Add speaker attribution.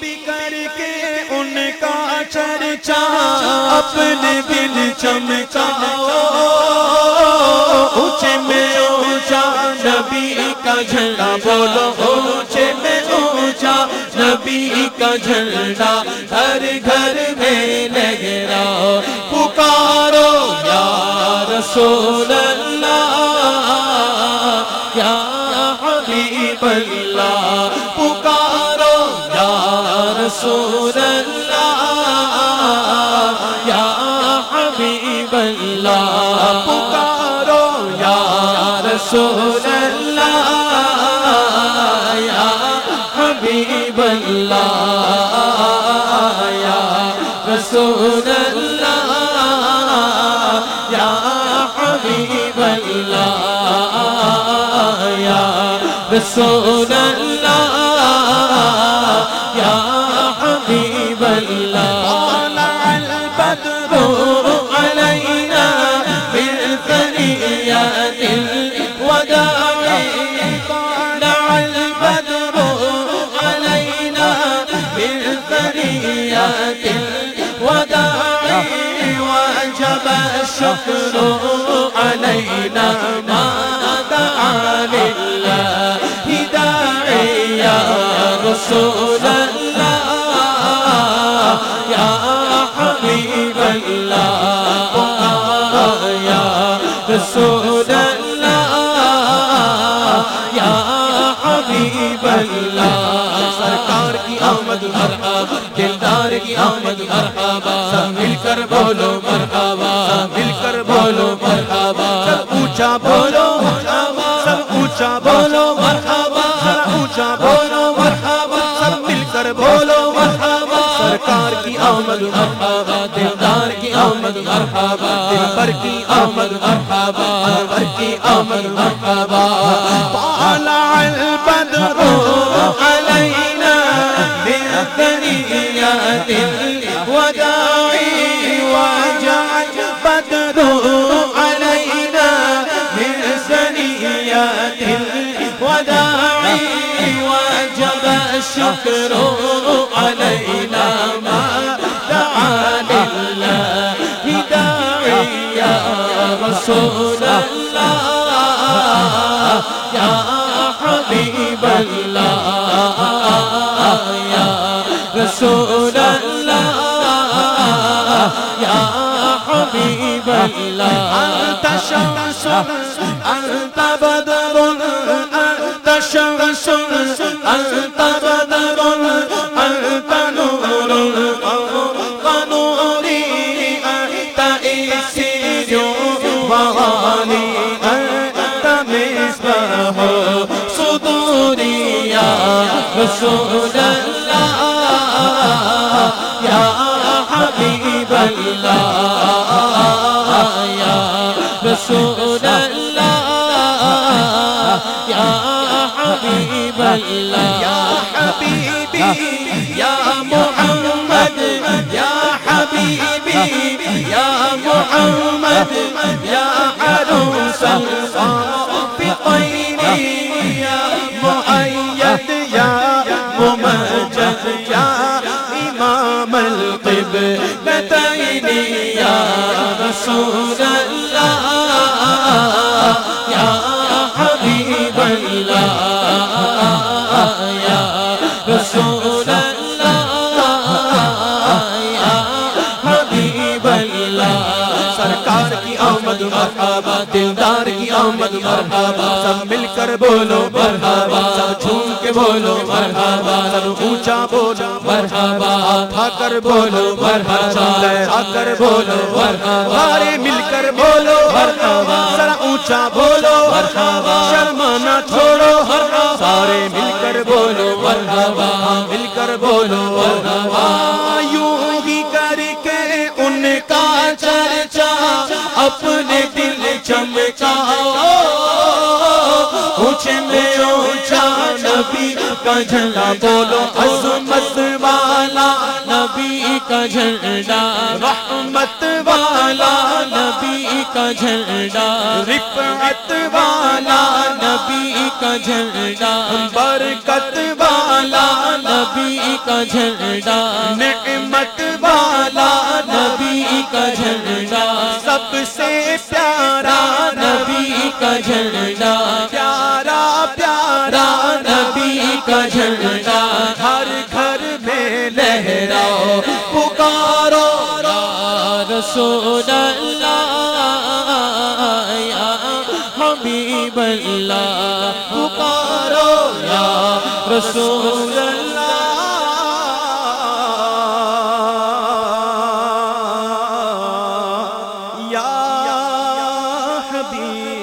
Speaker 1: بھی کر کے ان کا چرچا اپنے دل چمکاؤ اونچے میں اونچا نبی کا جھنڈا بولو۔ اونچے میں اونچا نبی کا جھنڈا ہر گھر میں لگرا پکارو یا رسول رسول اللہ یا حبیب اللہ پکارو یا رسول اللہ یا حبیب اللہ یا رسول اللہ یا حبیب اللہ یا رسول الشكر علينا ما دعا لله. داعي يا رسول رسول الله يا حبيب الله سرکار کی آمد مرحبا، دلدار کی آمد مرحبا۔ مل کر بولو مرحبا مل کر بولو مرحبا۔ سب اونچا بولو مرحبا، سب اونچا بولو مرحبا۔ سب اونچا بولو مرحبا، سب مل کر بولو سرکار کی آمد، مرحبا، دلدار کی آمد، مرحبا، دلبر کی آمد، مرحبا انور کی آمد، مرحبا۔ طالع البدر علينا من ثنيات الوداع وجعل بدر علينا من ثنيات الوداع وجب الشكر علينا حبيب الله رسول الله يا حبيب الله أنت شمس أنت بدر أنت شمس أنت بدر أنت نور فوق نوري أنت إكسير يا حبيب الله يا رسول الله يا حبيب الله يا حبيبي يا محمد يا حبيبي يا محمد يا عروس الخافقين غائب القبلتين یا رسول اللہ یا مرحبا، دلدار کی آمد، مرحبا۔ سب مل کر بولو، مرحبا۔ سب جھوم کے بولو، مرحبا۔ سب اونچا بولو، مرحبا۔ تھا کر بولو، مرحبا۔ آ کر بولو، مرحبا۔ سارے مل کر بولو، مرحبا۔ ذرا اونچا بولو، مرحبا۔ شرمانا چھوڑو سارے مل کر بولو، مرحبا۔ ہاں، مل کر بولو، مرحبا۔ یوں ہی کر کے ان کا چرچا، اپنے دل اونچے میں اونچا نبی کا جھنڈا بولو، عظمت والا نبی کا جھنڈا، رحمت والا نبی کا جھنڈا، رفعت والا نبی کا جھنڈا، برکت والا نبی
Speaker 2: کا جھنڈا،
Speaker 1: نعمت والا
Speaker 2: نبی کا جھنڈا،
Speaker 1: سب سے
Speaker 2: ترنا
Speaker 1: ہر گھر میں لہراؤ، پکارو۔
Speaker 2: رسول اللہ یا حبیب اللہ،
Speaker 1: پکارو۔
Speaker 2: یا رسول اللہ حبیب